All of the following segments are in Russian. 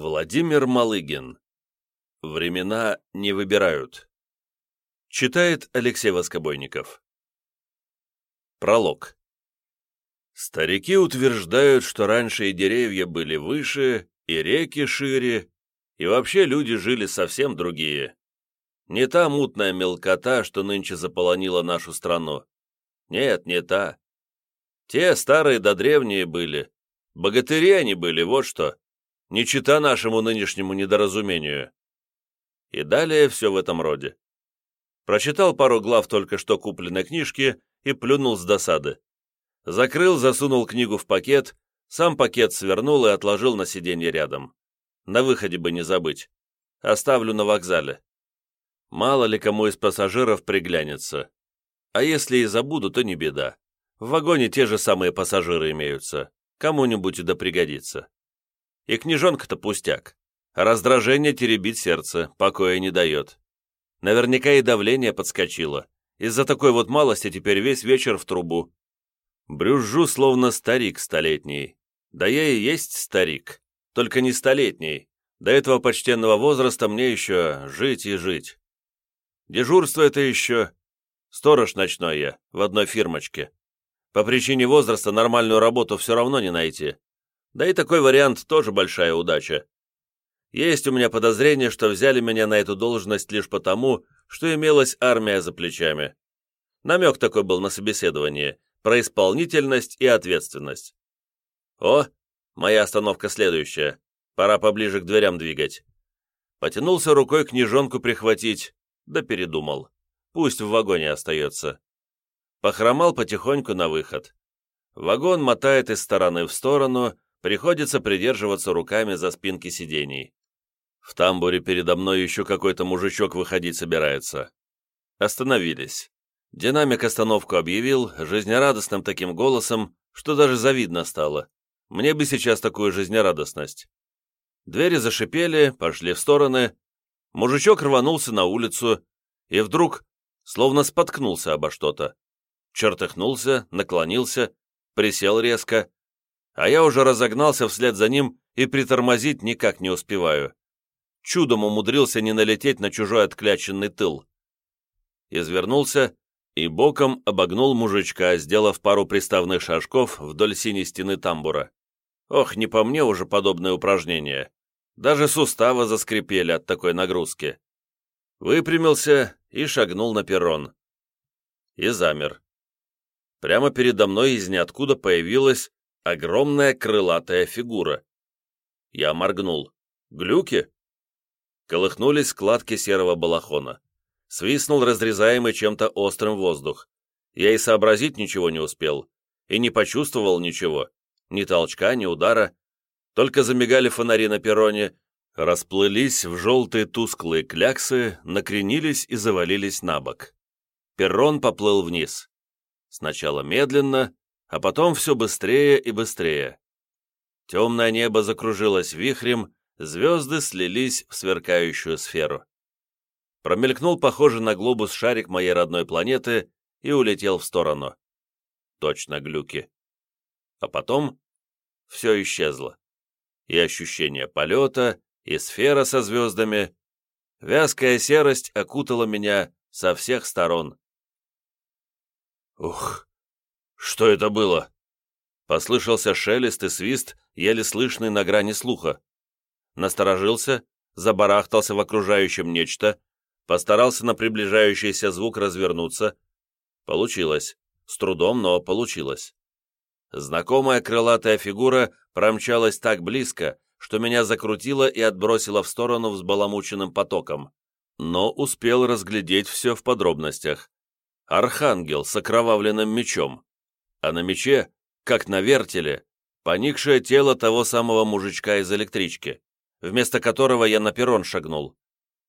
Владимир Малыгин. Времена не выбирают. Читает Алексей Воскобойников. Пролог. Старики утверждают, что раньше и деревья были выше, и реки шире, и вообще люди жили совсем другие. Не та мутная мелкота, что нынче заполонила нашу страну. Нет, не та. Те старые да древние были. Богатыри они были, вот что не чита нашему нынешнему недоразумению. И далее все в этом роде. Прочитал пару глав только что купленной книжки и плюнул с досады. Закрыл, засунул книгу в пакет, сам пакет свернул и отложил на сиденье рядом. На выходе бы не забыть. Оставлю на вокзале. Мало ли кому из пассажиров приглянется. А если и забуду, то не беда. В вагоне те же самые пассажиры имеются. Кому-нибудь и да пригодится. И книжонка-то пустяк. раздражение теребит сердце, покоя не дает. Наверняка и давление подскочило. Из-за такой вот малости теперь весь вечер в трубу. Брюзжу, словно старик столетний. Да я и есть старик, только не столетний. До этого почтенного возраста мне еще жить и жить. Дежурство это еще... Сторож ночной я, в одной фирмочке. По причине возраста нормальную работу все равно не найти. Да и такой вариант тоже большая удача. Есть у меня подозрение, что взяли меня на эту должность лишь потому, что имелась армия за плечами. Намек такой был на собеседовании, про исполнительность и ответственность. О, моя остановка следующая. Пора поближе к дверям двигать. Потянулся рукой книжонку прихватить, да передумал. Пусть в вагоне остается. Похромал потихоньку на выход. Вагон мотает из стороны в сторону, Приходится придерживаться руками за спинки сидений. В тамбуре передо мной еще какой-то мужичок выходить собирается. Остановились. Динамик остановку объявил жизнерадостным таким голосом, что даже завидно стало. Мне бы сейчас такую жизнерадостность. Двери зашипели, пошли в стороны. Мужичок рванулся на улицу и вдруг словно споткнулся обо что-то. Чертыхнулся, наклонился, присел резко, а я уже разогнался вслед за ним и притормозить никак не успеваю. Чудом умудрился не налететь на чужой откляченный тыл. Извернулся и боком обогнул мужичка, сделав пару приставных шажков вдоль синей стены тамбура. Ох, не по мне уже подобное упражнение. Даже суставы заскрипели от такой нагрузки. Выпрямился и шагнул на перрон. И замер. Прямо передо мной из ниоткуда появилась Огромная крылатая фигура. Я моргнул. Глюки? Колыхнулись складки серого балахона. Свистнул разрезаемый чем-то острым воздух. Я и сообразить ничего не успел. И не почувствовал ничего. Ни толчка, ни удара. Только замигали фонари на перроне, расплылись в желтые тусклые кляксы, накренились и завалились на бок. Перрон поплыл вниз. Сначала медленно, а потом все быстрее и быстрее. Темное небо закружилось вихрем, звезды слились в сверкающую сферу. Промелькнул похожий на глобус шарик моей родной планеты и улетел в сторону. Точно глюки. А потом все исчезло. И ощущение полета, и сфера со звездами. Вязкая серость окутала меня со всех сторон. Ух! «Что это было?» Послышался шелест и свист, еле слышный на грани слуха. Насторожился, забарахтался в окружающем нечто, постарался на приближающийся звук развернуться. Получилось. С трудом, но получилось. Знакомая крылатая фигура промчалась так близко, что меня закрутило и отбросило в сторону взбаламученным потоком. Но успел разглядеть все в подробностях. Архангел с окровавленным мечом а на мече, как на вертеле, поникшее тело того самого мужичка из электрички, вместо которого я на перрон шагнул.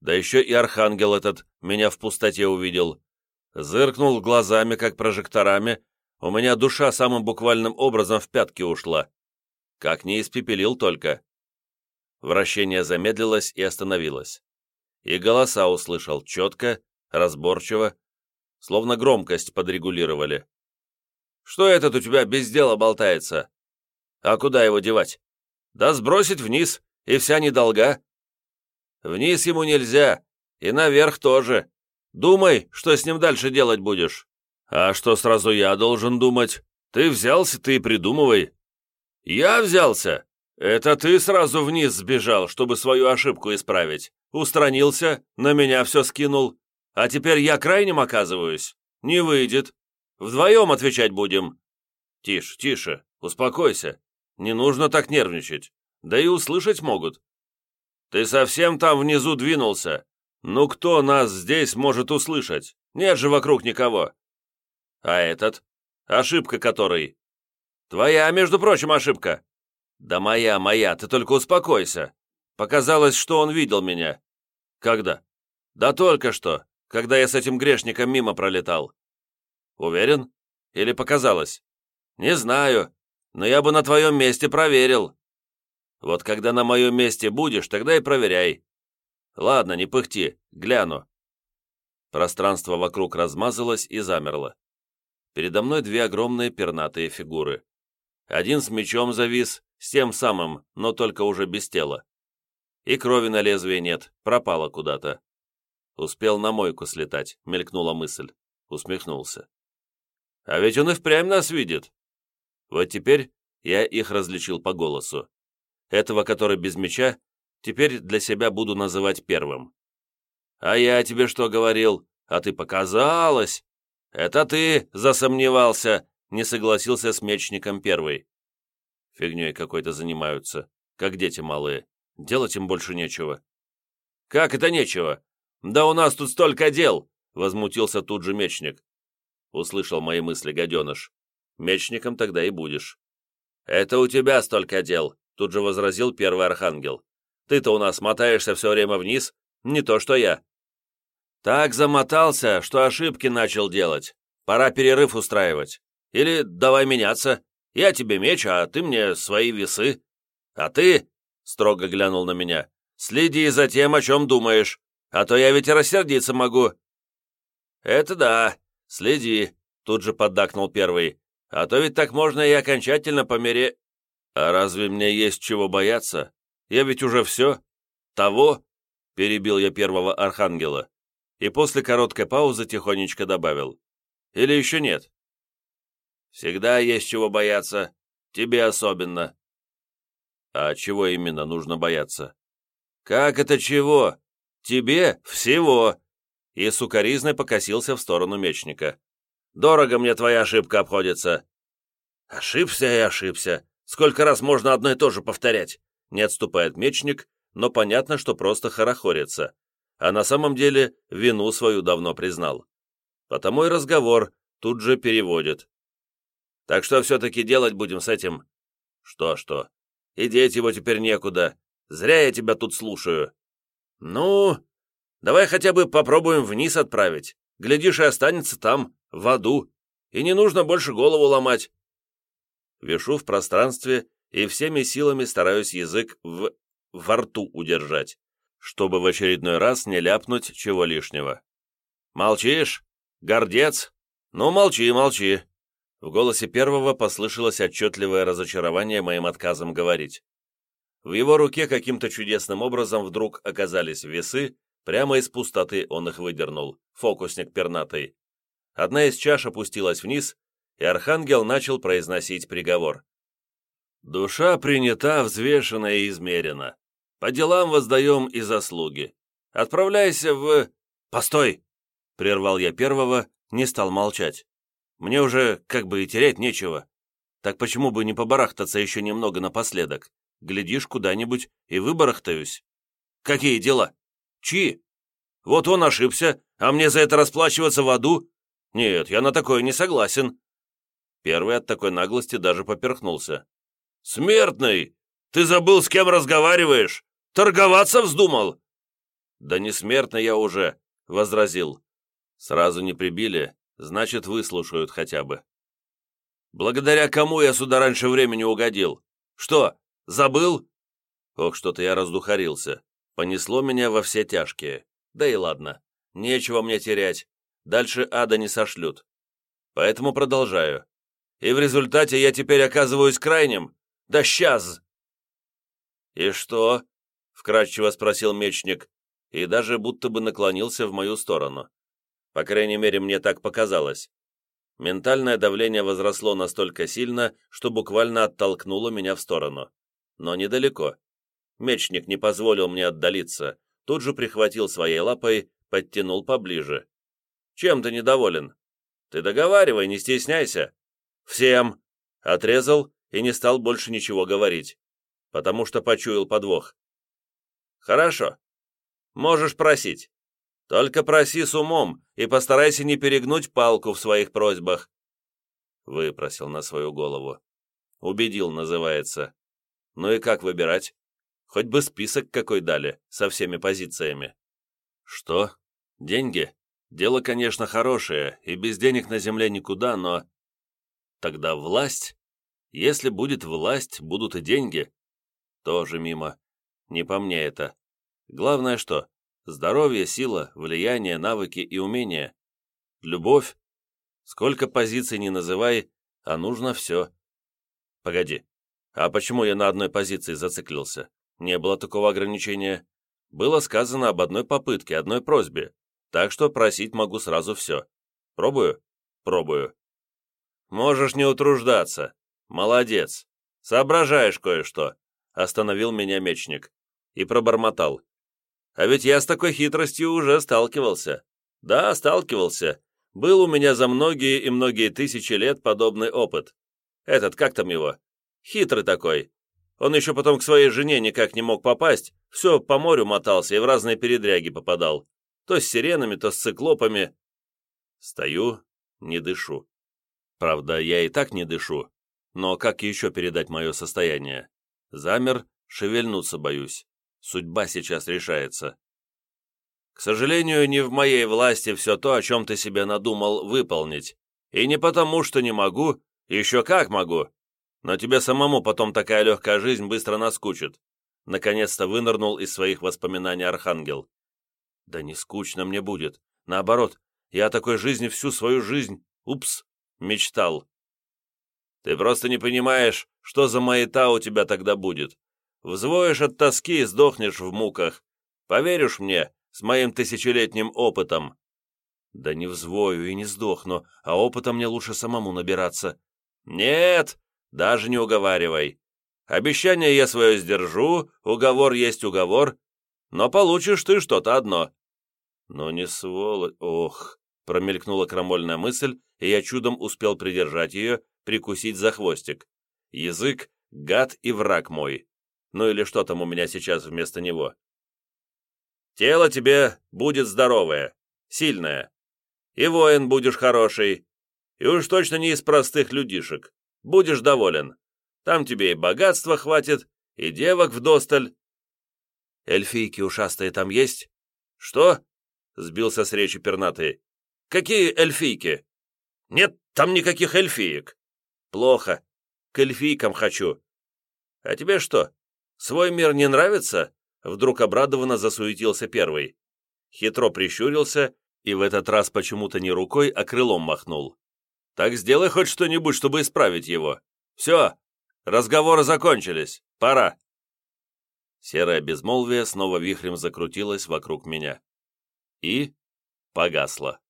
Да еще и архангел этот меня в пустоте увидел. Зыркнул глазами, как прожекторами, у меня душа самым буквальным образом в пятки ушла. Как не испепелил только. Вращение замедлилось и остановилось. И голоса услышал четко, разборчиво, словно громкость подрегулировали. Что этот у тебя без дела болтается? А куда его девать? Да сбросить вниз И вся недолга. Вниз ему нельзя, и наверх тоже. Думай, что с ним дальше делать будешь. А что сразу я должен думать? Ты взялся, ты и придумывай. Я взялся? Это ты сразу вниз сбежал, чтобы свою ошибку исправить. Устранился, на меня все скинул. А теперь я крайним оказываюсь? Не выйдет. Вдвоем отвечать будем. Тише, тише, успокойся. Не нужно так нервничать. Да и услышать могут. Ты совсем там внизу двинулся. Ну кто нас здесь может услышать? Нет же вокруг никого. А этот? Ошибка которой? Твоя, между прочим, ошибка. Да моя, моя, ты только успокойся. Показалось, что он видел меня. Когда? Да только что, когда я с этим грешником мимо пролетал. Уверен? Или показалось? Не знаю, но я бы на твоем месте проверил. Вот когда на моем месте будешь, тогда и проверяй. Ладно, не пыхти, гляну. Пространство вокруг размазалось и замерло. Передо мной две огромные пернатые фигуры. Один с мечом завис, с тем самым, но только уже без тела. И крови на лезвии нет, пропала куда-то. Успел на мойку слетать, мелькнула мысль. Усмехнулся. А ведь он и впрямь нас видит. Вот теперь я их различил по голосу. Этого, который без меча, теперь для себя буду называть первым. «А я тебе что говорил? А ты показалось!» «Это ты засомневался!» — не согласился с мечником первый. Фигней какой-то занимаются, как дети малые. Делать им больше нечего. «Как это нечего? Да у нас тут столько дел!» — возмутился тут же мечник. Услышал мои мысли гаденыш. Мечником тогда и будешь. «Это у тебя столько дел!» Тут же возразил первый архангел. «Ты-то у нас мотаешься все время вниз, не то что я». «Так замотался, что ошибки начал делать. Пора перерыв устраивать. Или давай меняться. Я тебе меч, а ты мне свои весы. А ты, — строго глянул на меня, — следи за тем, о чем думаешь, а то я ведь рассердиться могу». «Это да, следи», — тут же поддакнул первый. «А то ведь так можно и окончательно помере...» «А разве мне есть чего бояться? Я ведь уже все. Того?» — перебил я первого архангела. И после короткой паузы тихонечко добавил. «Или еще нет?» «Всегда есть чего бояться. Тебе особенно». «А чего именно нужно бояться?» «Как это чего? Тебе всего!» И сукоризной покосился в сторону мечника. «Дорого мне твоя ошибка обходится». «Ошибся и ошибся. Сколько раз можно одно и то же повторять?» Не отступает мечник, но понятно, что просто хорохорится. А на самом деле вину свою давно признал. Потому и разговор тут же переводит. «Так что все-таки делать будем с этим?» «Что-что? И деть его теперь некуда. Зря я тебя тут слушаю». «Ну, давай хотя бы попробуем вниз отправить. Глядишь, и останется там, в аду. И не нужно больше голову ломать вешу в пространстве и всеми силами стараюсь язык в... во рту удержать, чтобы в очередной раз не ляпнуть чего лишнего. «Молчишь? Гордец? Ну, молчи, молчи!» В голосе первого послышалось отчетливое разочарование моим отказом говорить. В его руке каким-то чудесным образом вдруг оказались весы, прямо из пустоты он их выдернул, фокусник пернатый. Одна из чаш опустилась вниз, и архангел начал произносить приговор. «Душа принята, взвешена и измерена. По делам воздаем и заслуги. Отправляйся в...» «Постой!» — прервал я первого, не стал молчать. «Мне уже как бы и терять нечего. Так почему бы не побарахтаться еще немного напоследок? Глядишь куда-нибудь и выбарахтаюсь. Какие дела? Чьи? Вот он ошибся, а мне за это расплачиваться в аду? Нет, я на такое не согласен. Первый от такой наглости даже поперхнулся. «Смертный! Ты забыл, с кем разговариваешь? Торговаться вздумал?» «Да не смертный я уже», — возразил. «Сразу не прибили, значит, выслушают хотя бы». «Благодаря кому я сюда раньше времени угодил? Что, забыл?» Ох, что-то я раздухарился. Понесло меня во все тяжкие. Да и ладно, нечего мне терять. Дальше ада не сошлют. Поэтому продолжаю и в результате я теперь оказываюсь крайним? Да сейчас!» «И что, вкратчиво спросил мечник, и даже будто бы наклонился в мою сторону. По крайней мере, мне так показалось. Ментальное давление возросло настолько сильно, что буквально оттолкнуло меня в сторону. Но недалеко. Мечник не позволил мне отдалиться, тут же прихватил своей лапой, подтянул поближе. «Чем ты недоволен? Ты договаривай, не стесняйся». «Всем!» Отрезал и не стал больше ничего говорить, потому что почуял подвох. «Хорошо. Можешь просить. Только проси с умом и постарайся не перегнуть палку в своих просьбах. Выпросил на свою голову. Убедил, называется. Ну и как выбирать? Хоть бы список какой дали, со всеми позициями. Что? Деньги? Дело, конечно, хорошее, и без денег на земле никуда, но... Тогда власть? Если будет власть, будут и деньги. Тоже мимо. Не по мне это. Главное что? Здоровье, сила, влияние, навыки и умения. Любовь. Сколько позиций не называй, а нужно все. Погоди, а почему я на одной позиции зациклился? Не было такого ограничения. Было сказано об одной попытке, одной просьбе, так что просить могу сразу все. Пробую? Пробую. Можешь не утруждаться. Молодец. Соображаешь кое-что. Остановил меня мечник. И пробормотал. А ведь я с такой хитростью уже сталкивался. Да, сталкивался. Был у меня за многие и многие тысячи лет подобный опыт. Этот, как там его? Хитрый такой. Он еще потом к своей жене никак не мог попасть, все по морю мотался и в разные передряги попадал. То с сиренами, то с циклопами. Стою, не дышу. Правда, я и так не дышу. Но как еще передать мое состояние? Замер, шевельнуться боюсь. Судьба сейчас решается. К сожалению, не в моей власти все то, о чем ты себе надумал выполнить. И не потому, что не могу, еще как могу. Но тебе самому потом такая легкая жизнь быстро наскучит. Наконец-то вынырнул из своих воспоминаний Архангел. Да не скучно мне будет. Наоборот, я о такой жизни всю свою жизнь, упс, мечтал. Ты просто не понимаешь, что за маята у тебя тогда будет. Взвоишь от тоски и сдохнешь в муках. Поверишь мне, с моим тысячелетним опытом?» «Да не взвою и не сдохну, а опыта мне лучше самому набираться». «Нет, даже не уговаривай. Обещание я свое сдержу, уговор есть уговор, но получишь ты что-то одно». «Ну не сволочь, ох!» — промелькнула крамольная мысль, и я чудом успел придержать ее, прикусить за хвостик. Язык — гад и враг мой. Ну или что там у меня сейчас вместо него? Тело тебе будет здоровое, сильное. И воин будешь хороший. И уж точно не из простых людишек. Будешь доволен. Там тебе и богатства хватит, и девок вдосталь. Эльфийки ушастые там есть? Что? Сбился с речи пернатый. Какие эльфийки? Нет там никаких эльфиек. Плохо. К эльфийкам хочу. А тебе что, «Свой мир не нравится?» Вдруг обрадованно засуетился первый. Хитро прищурился и в этот раз почему-то не рукой, а крылом махнул. «Так сделай хоть что-нибудь, чтобы исправить его. Все, разговоры закончились, пора». Серое безмолвие снова вихрем закрутилось вокруг меня. И погасло.